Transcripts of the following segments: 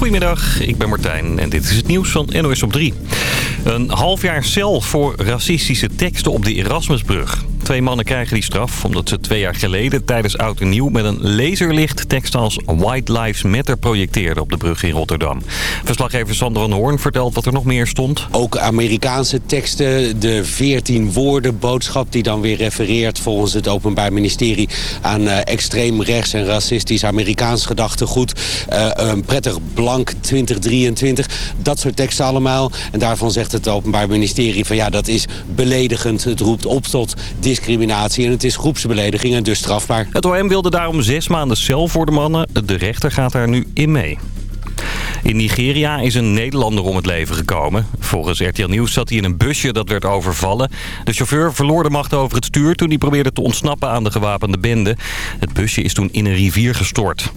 Goedemiddag, ik ben Martijn en dit is het nieuws van NOS op 3. Een half jaar cel voor racistische teksten op de Erasmusbrug. Twee mannen krijgen die straf omdat ze twee jaar geleden tijdens Oud en Nieuw... met een laserlicht teksten als White Lives Matter projecteerden op de brug in Rotterdam. Verslaggever Sander van Hoorn vertelt wat er nog meer stond. Ook Amerikaanse teksten, de 14 woorden boodschap die dan weer refereert... volgens het Openbaar Ministerie aan uh, extreem rechts en racistisch Amerikaans gedachtegoed. Uh, een prettig blank 2023, dat soort teksten allemaal. En daarvan zegt het Openbaar Ministerie van ja, dat is beledigend. Het roept op tot discriminatie en het is groepsbelediging en dus strafbaar. Het OM wilde daarom zes maanden cel voor de mannen. De rechter gaat daar nu in mee. In Nigeria is een Nederlander om het leven gekomen. Volgens RTL Nieuws zat hij in een busje dat werd overvallen. De chauffeur verloor de macht over het stuur toen hij probeerde te ontsnappen aan de gewapende bende. Het busje is toen in een rivier gestort.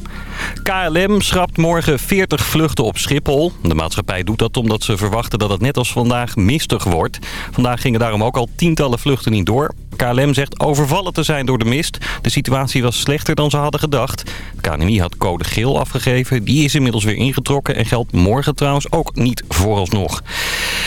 KLM schrapt morgen 40 vluchten op Schiphol. De maatschappij doet dat omdat ze verwachten dat het net als vandaag mistig wordt. Vandaag gingen daarom ook al tientallen vluchten niet door. KLM zegt overvallen te zijn door de mist. De situatie was slechter dan ze hadden gedacht. De KNMI had code geel afgegeven. Die is inmiddels weer ingetrokken en geldt morgen trouwens ook niet vooralsnog.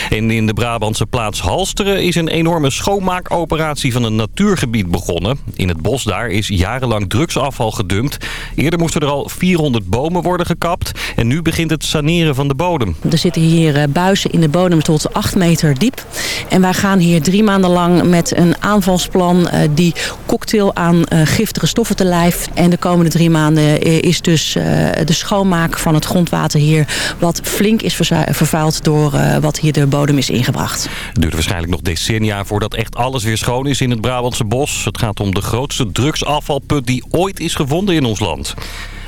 En in de Brabantse plaats Halsteren is een enorme schoonmaakoperatie van een natuurgebied begonnen. In het bos daar is jarenlang drugsafval gedumpt. Eerder moesten er al 400 bomen worden gekapt. En nu begint het saneren van de bodem. Er zitten hier buizen in de bodem tot 8 meter diep. En wij gaan hier drie maanden lang met een aanvalsplan die cocktail aan giftige stoffen te lijf. En de komende drie maanden is dus de schoonmaak van het grondwater hier... wat flink is vervuild door wat hier de bodem is ingebracht. Het duurt waarschijnlijk nog decennia voordat echt alles weer schoon is in het Brabantse bos. Het gaat om de grootste drugsafvalput die ooit is gevonden in ons land.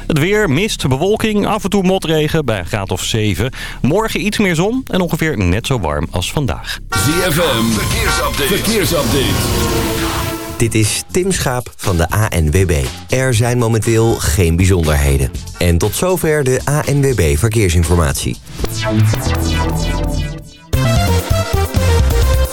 Het weer, mist, bewolking, af en toe motregen bij een graad of 7. Morgen iets meer zon en ongeveer net zo warm als vandaag. ZFM, verkeersupdate. verkeersupdate. Dit is Tim Schaap van de ANWB. Er zijn momenteel geen bijzonderheden. En tot zover de ANWB Verkeersinformatie.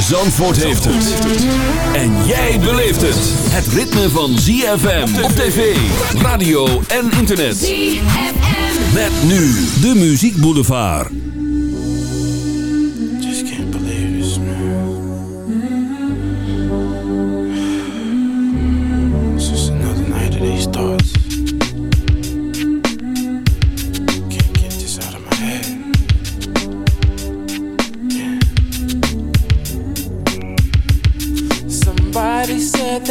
Zandvoort heeft het. En jij beleeft het. Het ritme van ZFM op tv, radio en internet. ZFM. Met nu de Muziek Boulevard. Just can't believe this, man. It's just another night of these thoughts.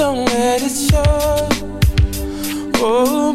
don't let it show. Oh,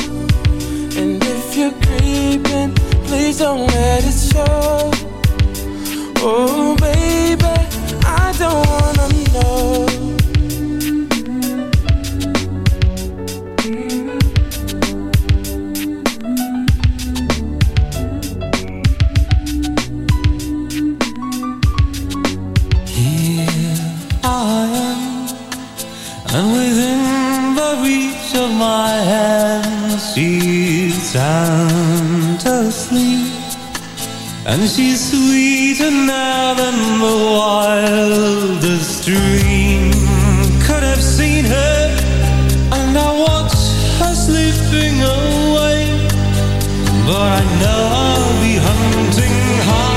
If you're creeping, please don't let it show. Oh, baby, I don't wanna know. Sound asleep And she's sweeter now than the wildest dream. Could have seen her And I watch her slipping away. But I know I'll be hunting high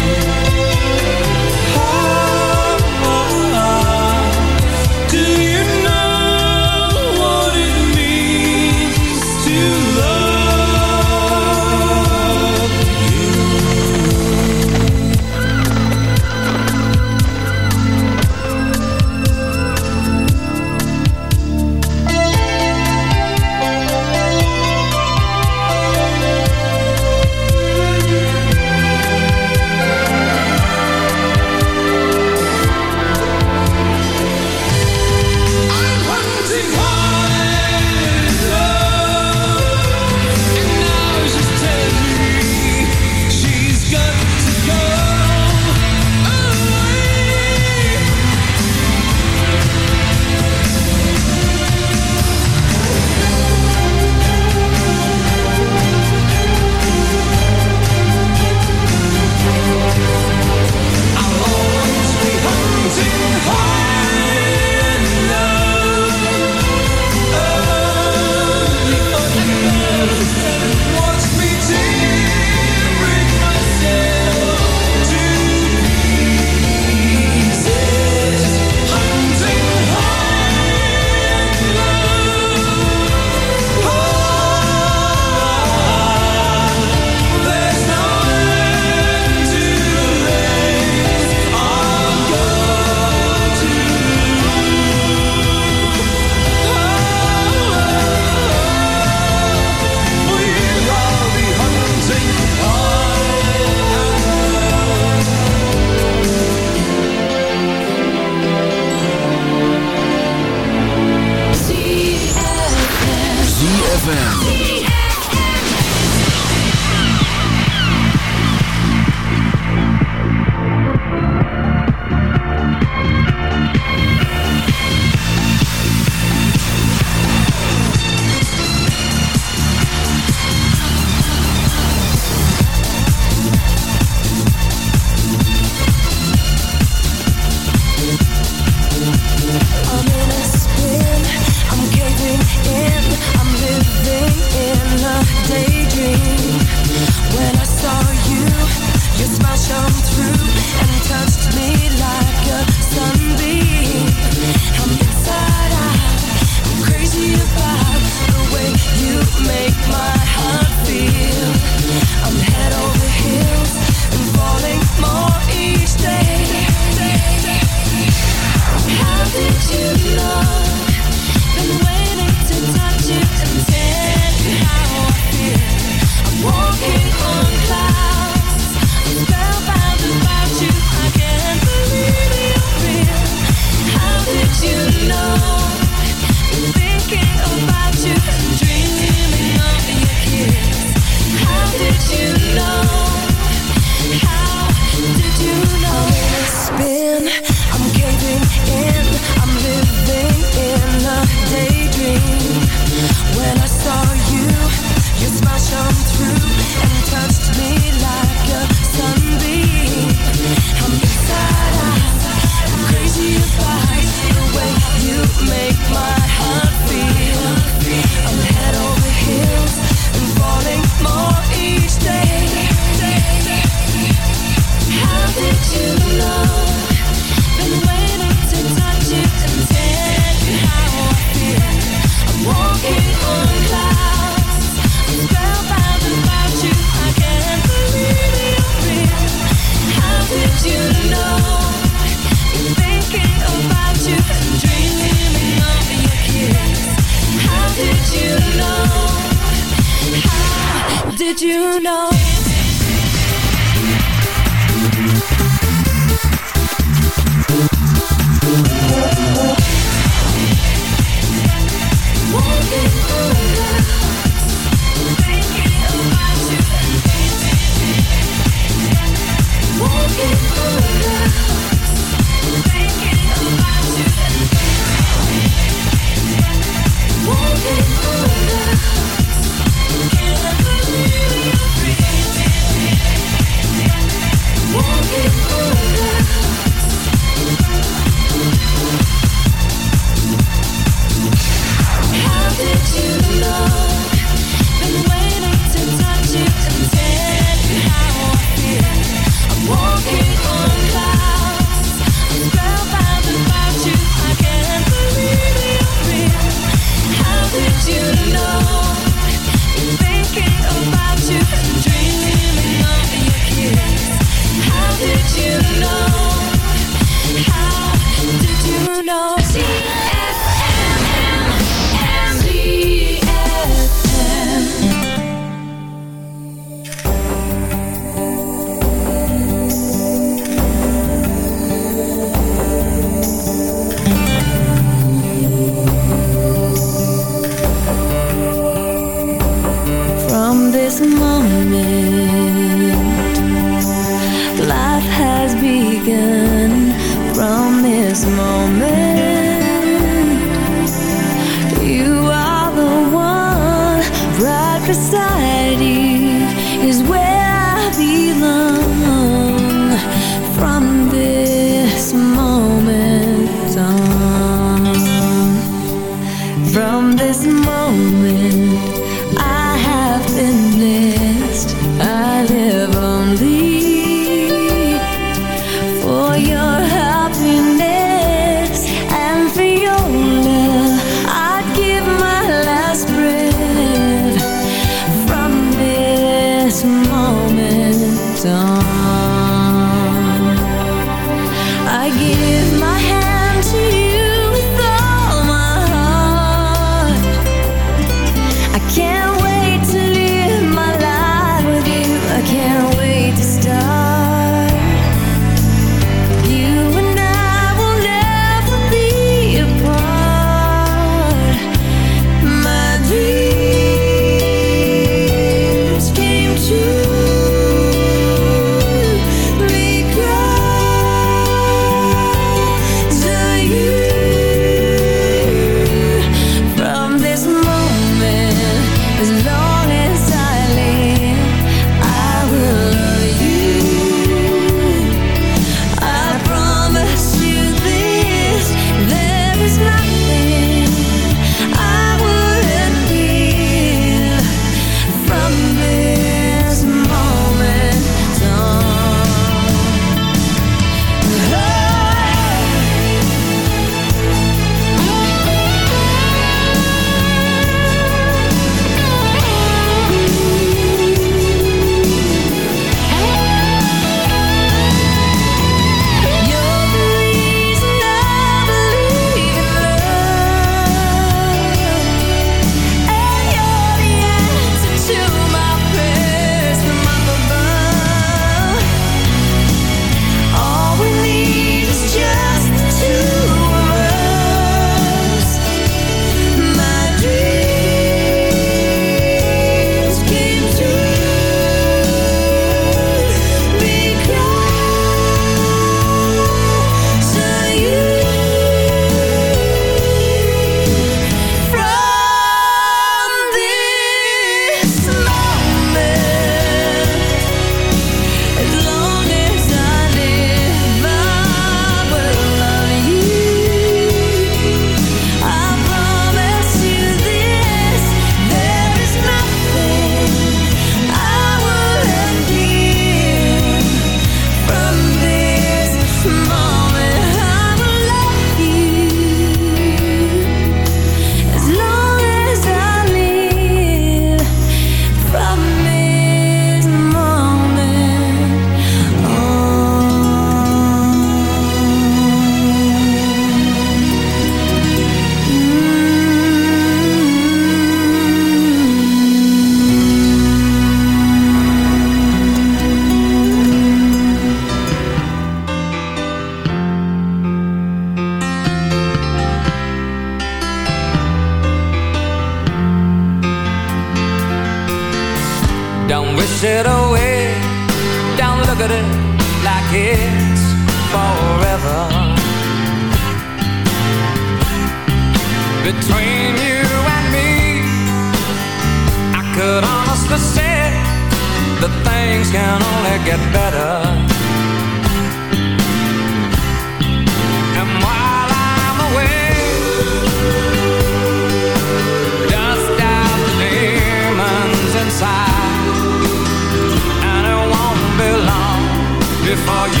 before you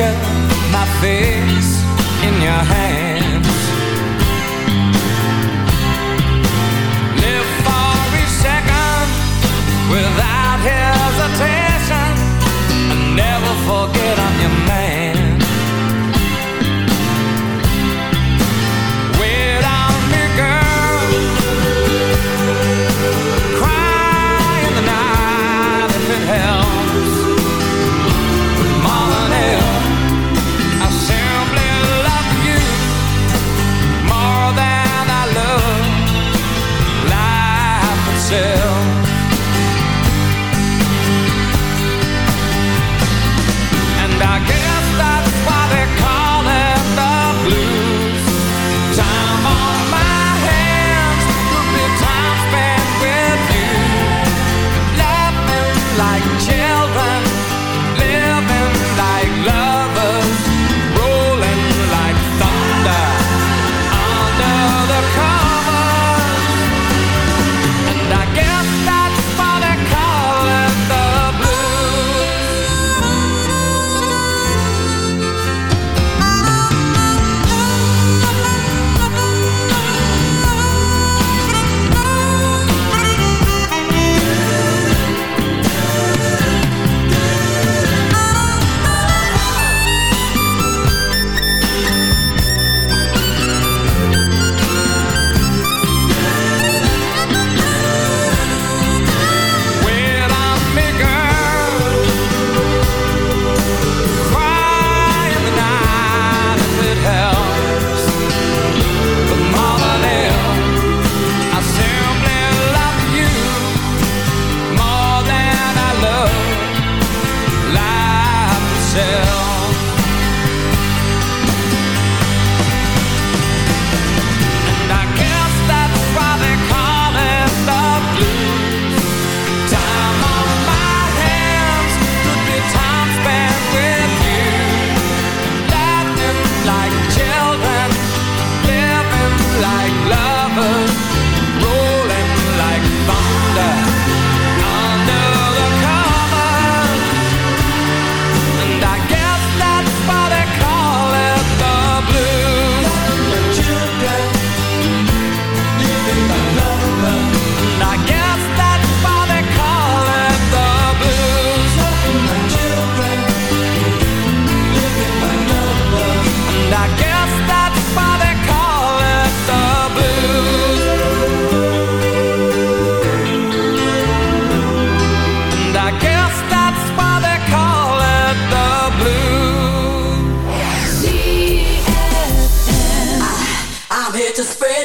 picture my face in your hands.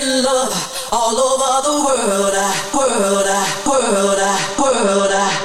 Love all over the world, world, world, world, world,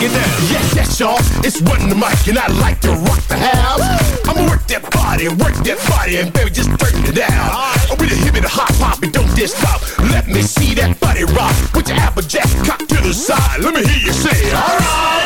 get down. Yes, yes, y'all. It's running the mic, and I like to rock the house. I'ma work that body, work that body, and baby, just turn it down. With a hip and a hop hop, and don't diss stop. Let me see that body rock. Put your applejack cock to the side. Let me hear you say, alright.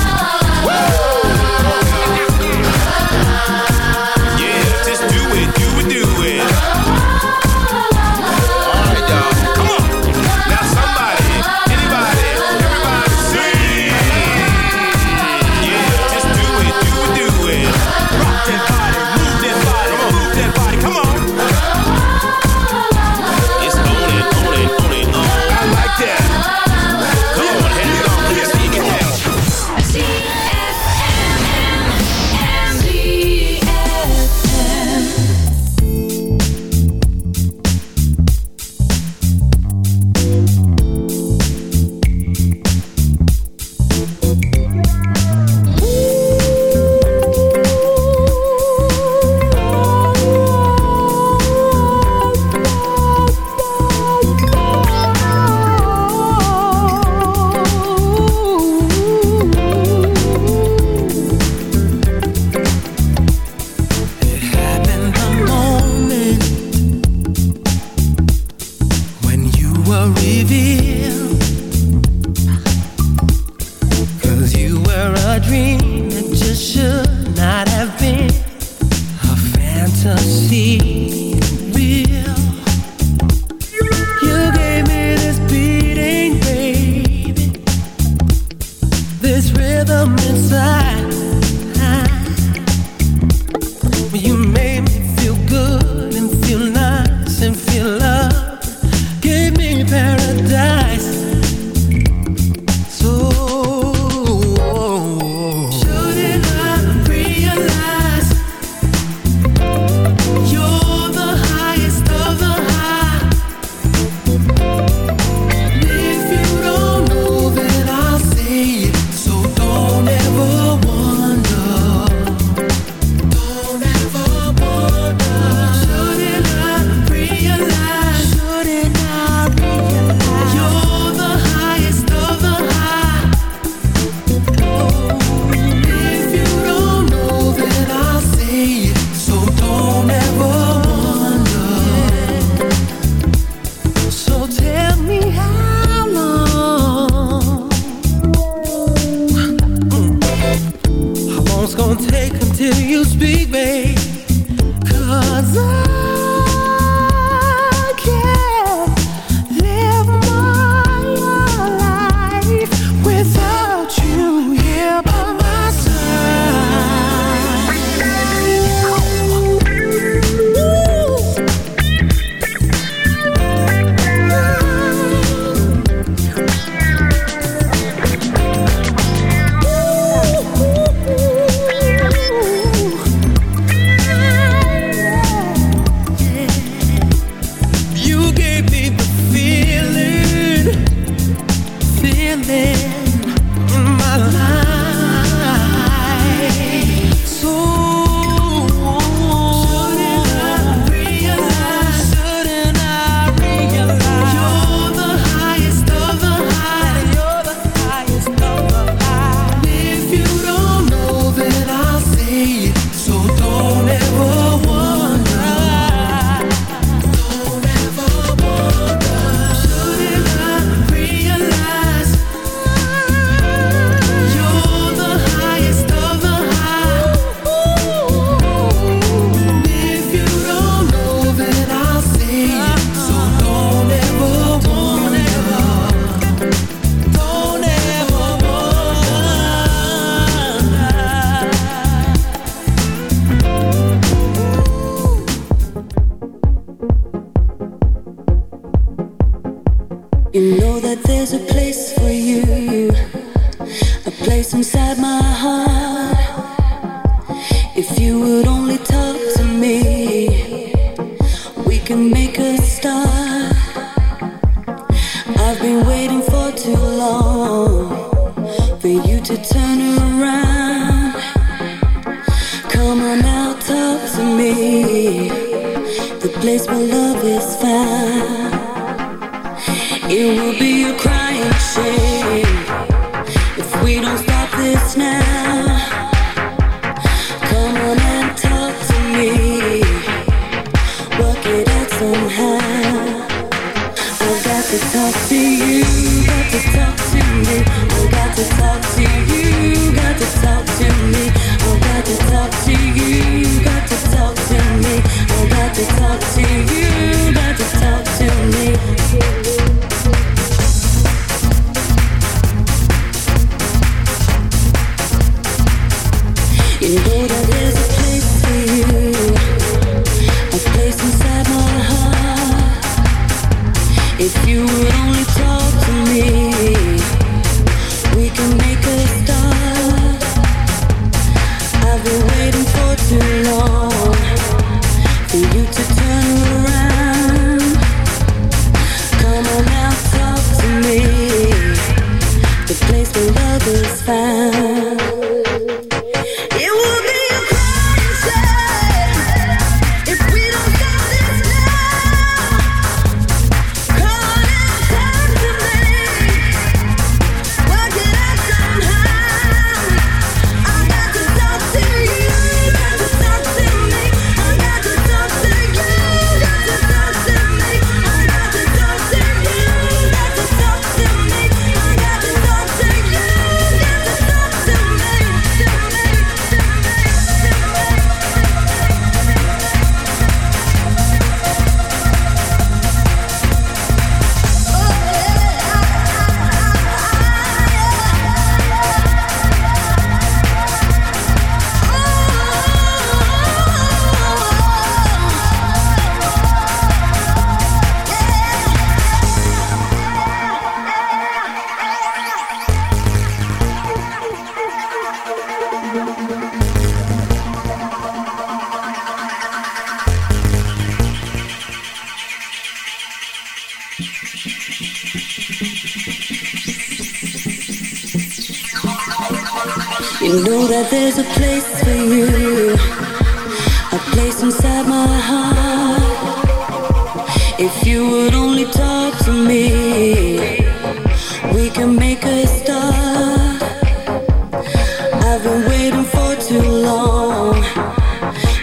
Yeah,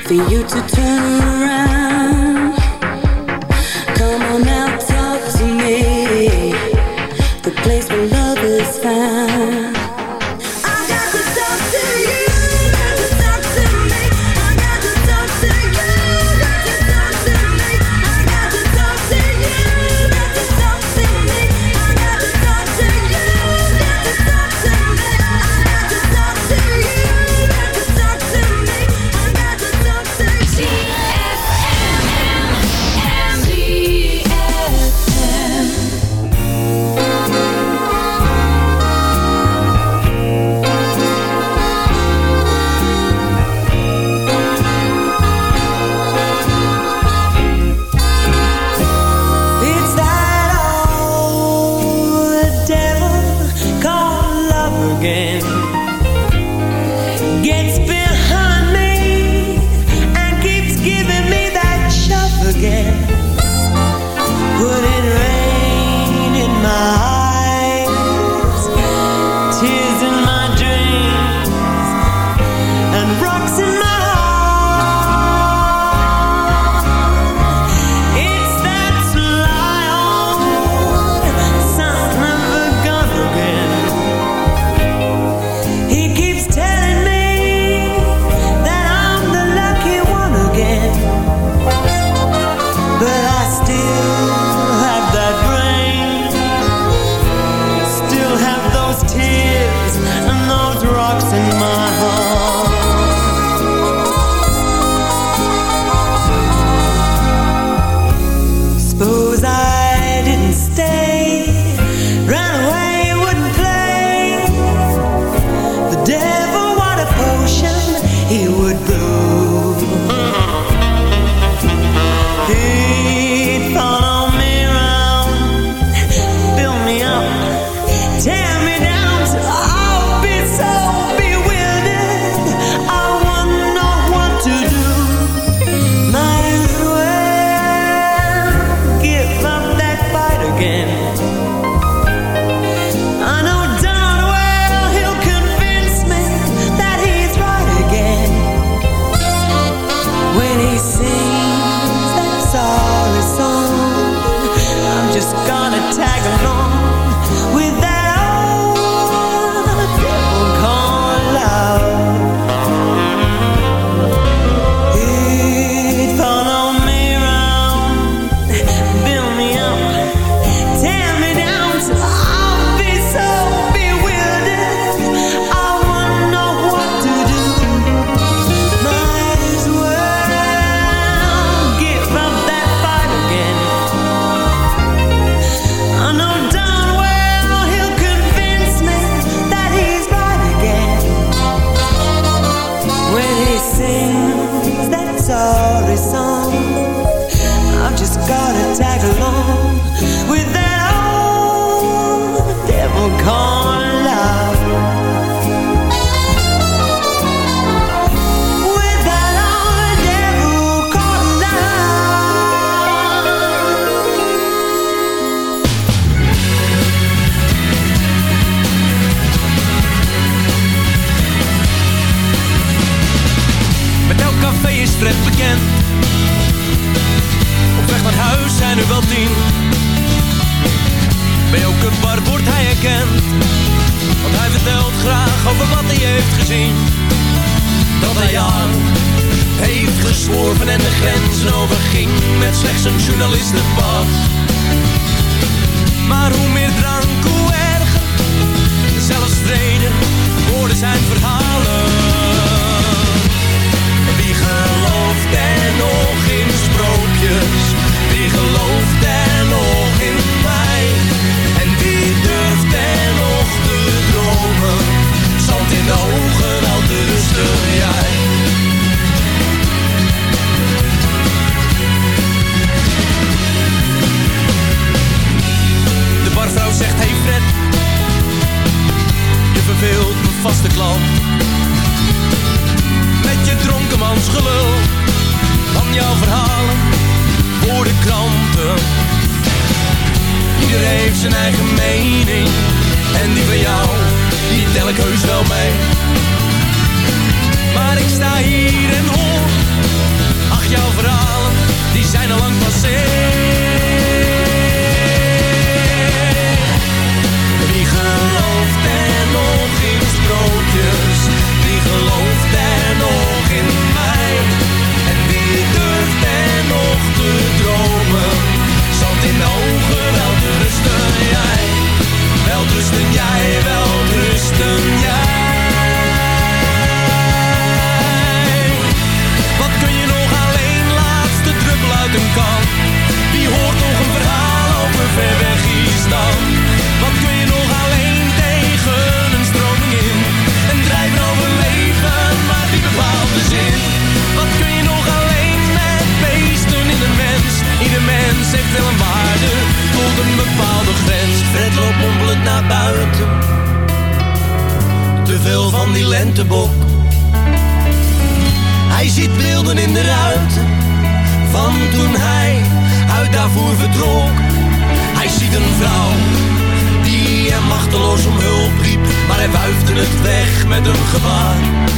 for you to turn around. Come on now, talk to me. The place where love is found. Kent. Op weg naar huis zijn er wel tien. Bij elke bar wordt hij herkend. Want hij vertelt graag over wat hij heeft gezien. Dat hij jaren heeft gesworven en de grenzen overging met slechts een journalistenpas. Maar hoe meer drank, hoe erger. Zelfs vrede worden zijn verhalen. Nog in sprookjes? Wie gelooft er nog in mij? En wie durft er nog te dromen? Zand in de ogen, te rusten jij. De barvrouw zegt, hey Fred, je verveelt mijn vaste klant. Met je dronkenmansgelul, van jouw verhalen, voor de kranten. Ieder heeft zijn eigen mening, en die van jou, die tel ik heus wel mee. Maar ik sta hier en hoor, ach jouw verhalen, die zijn al lang passé. Wie gelooft er nog in sprookjes? Wie gelooft dromen? Zand in de ogen, wel te rusten jij. Wel rusten jij, wel rusten jij. Wat kun je nog alleen, laatste druppel uit een kan? Wie hoort nog een verhaal over ver weg Island? Wat met een gebaar.